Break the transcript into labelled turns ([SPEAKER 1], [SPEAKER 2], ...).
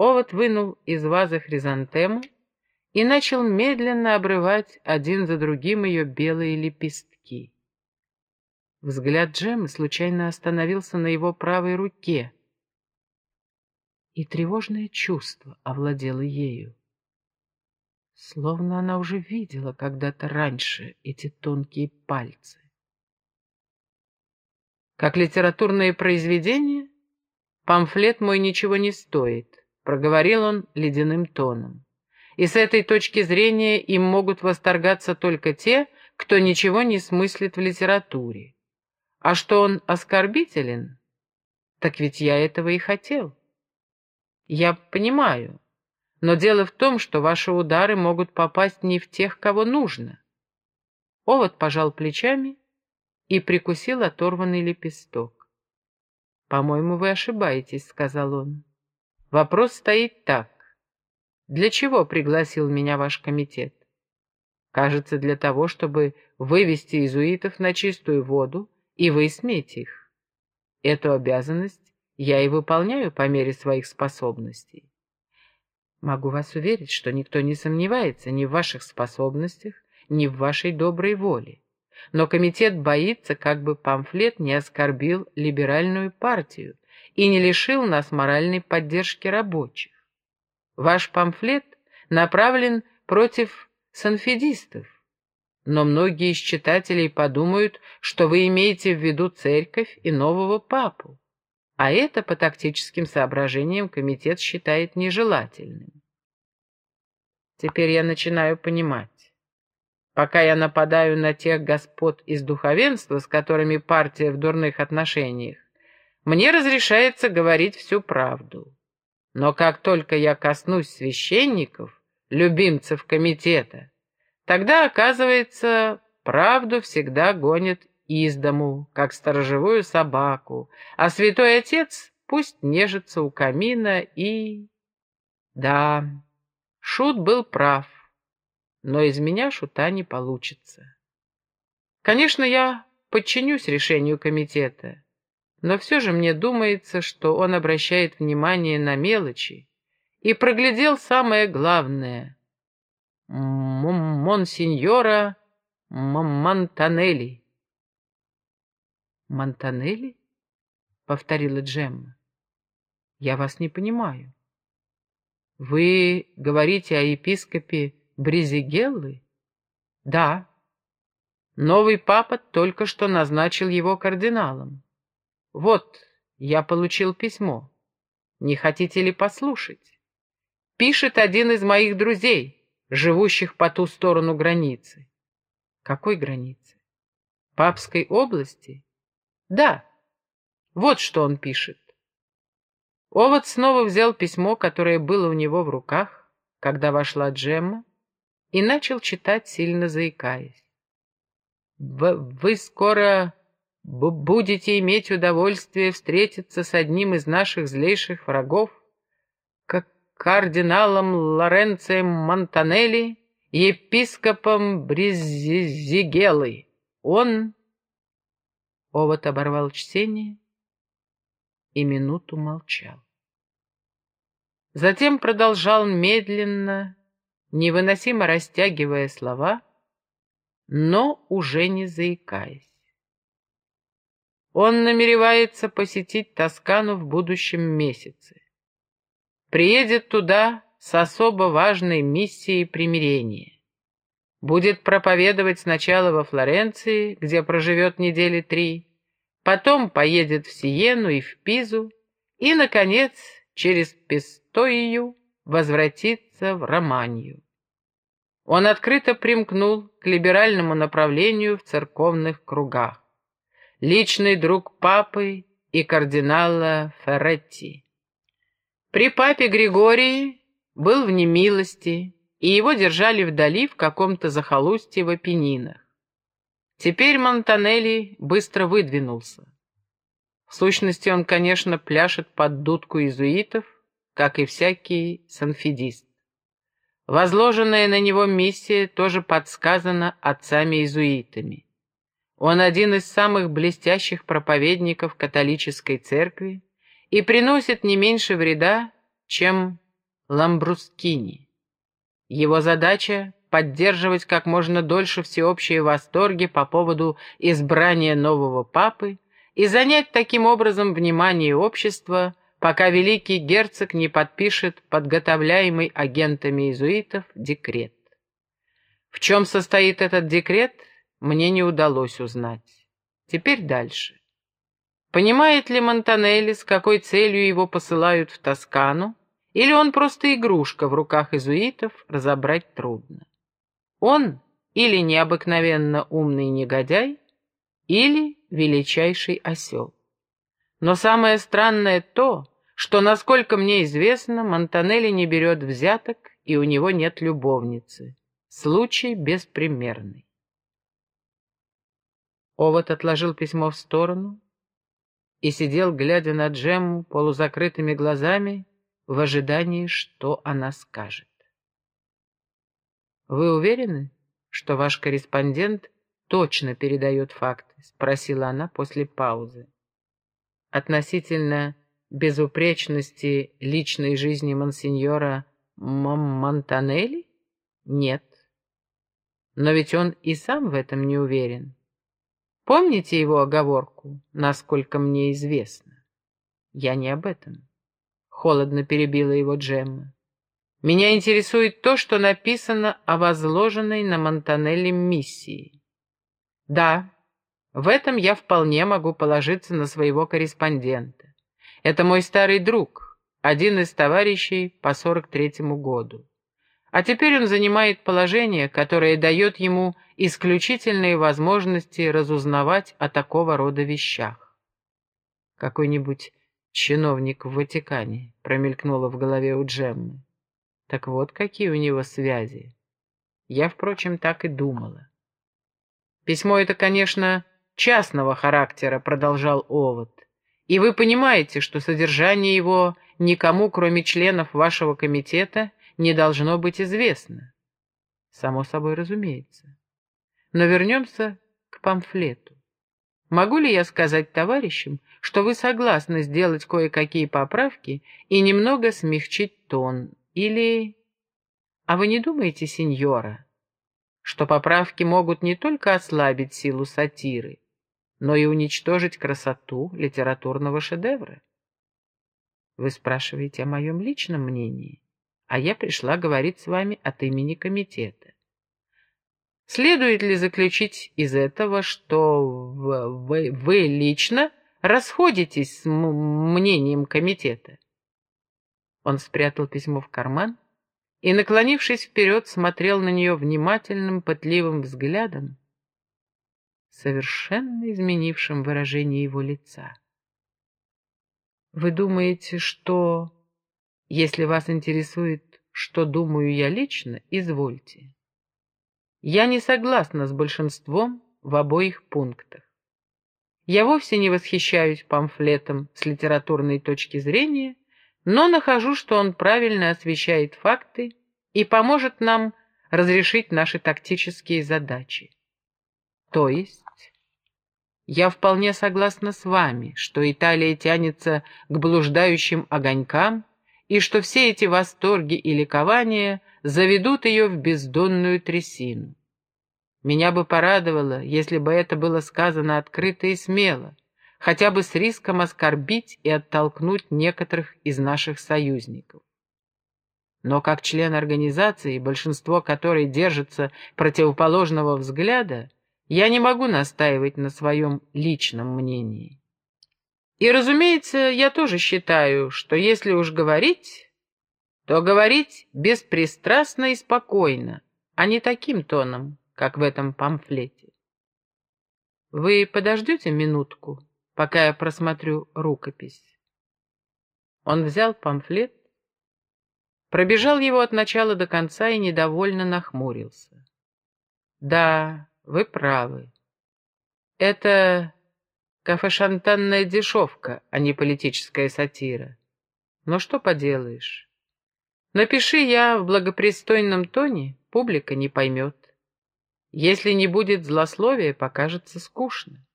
[SPEAKER 1] Овод вынул из вазы хризантему и начал медленно обрывать один за другим ее белые лепестки. Взгляд Джемы случайно остановился на его правой руке, и тревожное чувство овладело ею. Словно она уже видела когда-то раньше эти тонкие пальцы. Как литературное произведение, памфлет мой ничего не стоит, проговорил он ледяным тоном. И с этой точки зрения им могут восторгаться только те, кто ничего не смыслит в литературе. А что он оскорбителен? Так ведь я этого и хотел. Я понимаю, но дело в том, что ваши удары могут попасть не в тех, кого нужно. Овод пожал плечами и прикусил оторванный лепесток. «По-моему, вы ошибаетесь», — сказал он. «Вопрос стоит так. Для чего пригласил меня ваш комитет? Кажется, для того, чтобы вывести иезуитов на чистую воду и высмеять их. Эту обязанность я и выполняю по мере своих способностей. Могу вас уверить, что никто не сомневается ни в ваших способностях, ни в вашей доброй воле. Но комитет боится, как бы памфлет не оскорбил либеральную партию и не лишил нас моральной поддержки рабочих. Ваш памфлет направлен против санфедистов, но многие из читателей подумают, что вы имеете в виду церковь и нового папу, а это по тактическим соображениям комитет считает нежелательным. Теперь я начинаю понимать. Пока я нападаю на тех господ из духовенства, с которыми партия в дурных отношениях, мне разрешается говорить всю правду. Но как только я коснусь священников, любимцев комитета, Тогда, оказывается, правду всегда гонят из дому, как сторожевую собаку, а святой отец пусть нежится у камина и... Да, Шут был прав, но из меня шута не получится. Конечно, я подчинюсь решению комитета, но все же мне думается, что он обращает внимание на мелочи и проглядел самое главное — монсеньора Монтанелли. «Монтанелли?» — повторила Джемма. «Я вас не понимаю. Вы говорите о епископе Бризигеллы?» «Да. Новый папа только что назначил его кардиналом. Вот, я получил письмо. Не хотите ли послушать? Пишет один из моих друзей» живущих по ту сторону границы. Какой границы? Папской области? Да. Вот что он пишет. Овод снова взял письмо, которое было у него в руках, когда вошла Джемма, и начал читать, сильно заикаясь. «Вы скоро будете иметь удовольствие встретиться с одним из наших злейших врагов, кардиналом Лоренцием Монтанелли, епископом Бризигелой. Он... Овод оборвал чтение и минуту молчал. Затем продолжал медленно, невыносимо растягивая слова, но уже не заикаясь. Он намеревается посетить Тоскану в будущем месяце приедет туда с особо важной миссией примирения. Будет проповедовать сначала во Флоренции, где проживет недели три, потом поедет в Сиену и в Пизу, и, наконец, через Пестою возвратится в Романию. Он открыто примкнул к либеральному направлению в церковных кругах. Личный друг папы и кардинала Ферретти. При папе Григории был в немилости, и его держали вдали в каком-то захолустье в Апеннинах. Теперь Монтанелли быстро выдвинулся. В сущности, он, конечно, пляшет под дудку иезуитов, как и всякий санфидист. Возложенная на него миссия тоже подсказана отцами-иезуитами. Он один из самых блестящих проповедников католической церкви, и приносит не меньше вреда, чем Ламбрускини. Его задача — поддерживать как можно дольше всеобщие восторги по поводу избрания нового папы и занять таким образом внимание общества, пока великий герцог не подпишет подготовляемый агентами иезуитов декрет. В чем состоит этот декрет, мне не удалось узнать. Теперь дальше. Понимает ли Монтанелли, с какой целью его посылают в Тоскану, или он просто игрушка в руках иезуитов, разобрать трудно. Он или необыкновенно умный негодяй, или величайший осел. Но самое странное то, что, насколько мне известно, Монтанелли не берет взяток, и у него нет любовницы. Случай беспримерный. Овод отложил письмо в сторону и сидел, глядя на Джемму полузакрытыми глазами, в ожидании, что она скажет. «Вы уверены, что ваш корреспондент точно передает факты?» — спросила она после паузы. «Относительно безупречности личной жизни монсеньора Монтанелли? Нет. Но ведь он и сам в этом не уверен. Помните его оговорку, насколько мне известно? Я не об этом. Холодно перебила его Джемма. Меня интересует то, что написано о возложенной на Монтанелли миссии. Да, в этом я вполне могу положиться на своего корреспондента. Это мой старый друг, один из товарищей по 43-му году. А теперь он занимает положение, которое дает ему исключительные возможности разузнавать о такого рода вещах. Какой-нибудь чиновник в Ватикане промелькнуло в голове у Джеммы. Так вот, какие у него связи. Я, впрочем, так и думала. Письмо это, конечно, частного характера, продолжал Овод. И вы понимаете, что содержание его никому, кроме членов вашего комитета, не должно быть известно. Само собой разумеется. Но вернемся к памфлету. Могу ли я сказать товарищам, что вы согласны сделать кое-какие поправки и немного смягчить тон? Или... А вы не думаете, сеньора, что поправки могут не только ослабить силу сатиры, но и уничтожить красоту литературного шедевра? Вы спрашиваете о моем личном мнении? А я пришла говорить с вами от имени комитета. Следует ли заключить из этого, что вы, вы лично расходитесь с мнением комитета? Он спрятал письмо в карман и, наклонившись вперед, смотрел на нее внимательным, пытливым взглядом, совершенно изменившим выражение его лица. «Вы думаете, что...» Если вас интересует, что думаю я лично, извольте. Я не согласна с большинством в обоих пунктах. Я вовсе не восхищаюсь памфлетом с литературной точки зрения, но нахожу, что он правильно освещает факты и поможет нам разрешить наши тактические задачи. То есть, я вполне согласна с вами, что Италия тянется к блуждающим огонькам и что все эти восторги и ликования заведут ее в бездонную трясину. Меня бы порадовало, если бы это было сказано открыто и смело, хотя бы с риском оскорбить и оттолкнуть некоторых из наших союзников. Но как член организации, большинство которой держится противоположного взгляда, я не могу настаивать на своем личном мнении. И, разумеется, я тоже считаю, что если уж говорить, то говорить беспристрастно и спокойно, а не таким тоном, как в этом памфлете. Вы подождете минутку, пока я просмотрю рукопись? Он взял памфлет, пробежал его от начала до конца и недовольно нахмурился. Да, вы правы. Это Кафе-шантанная дешевка, а не политическая сатира. Но что поделаешь? Напиши я в благопристойном тоне, публика не поймет. Если не будет злословия, покажется скучно.